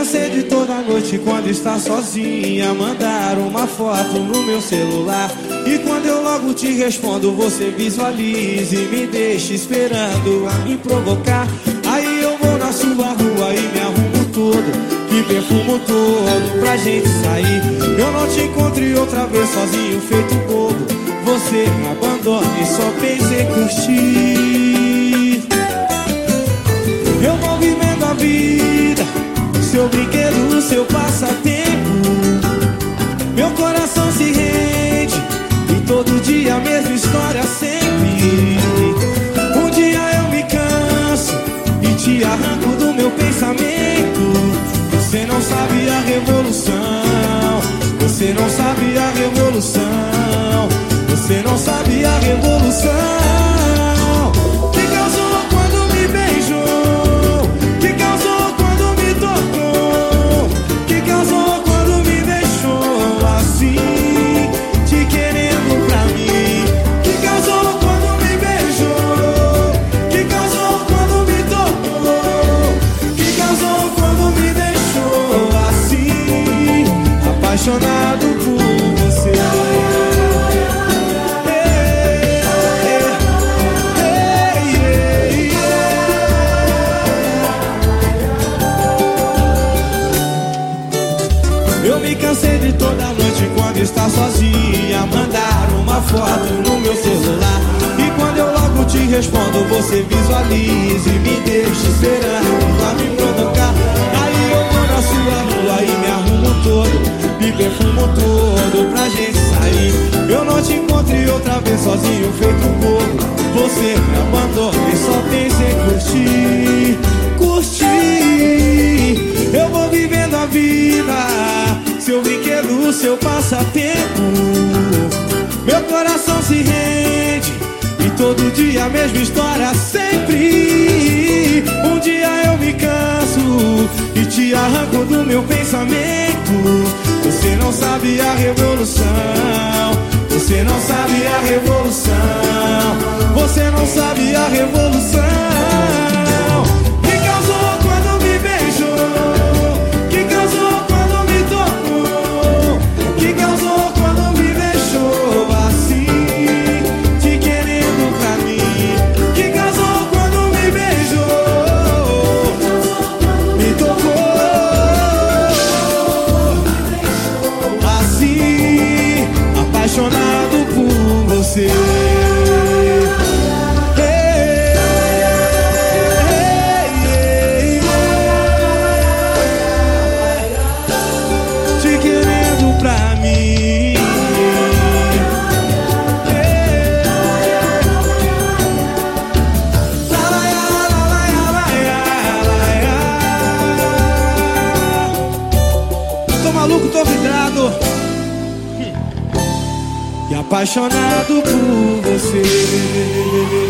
Cansei de toda noite quando está sozinha. Mandar uma foto no meu celular. E quando eu logo te respondo Você visualiza e me deixa esperando a me provocar. Aí eu vou na sua rua e me arrumo todo. Me perfumo todo pra gente sair. Eu não te encontre outra vez sozinho feito bobo. Você me abandona e só pensa em curtir. Eu vou vivendo a vida seu brinquedo, seu passatempo. Meu coração se rende e todo dia a Você não sabe a revolução. Você não sabe a revolução. Me cansei de toda noite quando está sozinha. Mandar uma foto no meu celular. E quando eu logo te respondo Você visualiza e me deixa esperando Pra me provocar. Aí eu vou na sua rua e me arrumo todo. Me perfumo todo pra gente sair. Eu não te encontre outra vez sozinho feito seu passatempo Meu coração se rende E todo dia a mesma história sempre Um dia eu me canso E te arranco do meu pensamento você não sabe a revolução. Você não sabe a revolução. Você não sabe a revolução. Você. Te querendo pra mim. Tô maluco, tô vidrado apaixonado por você.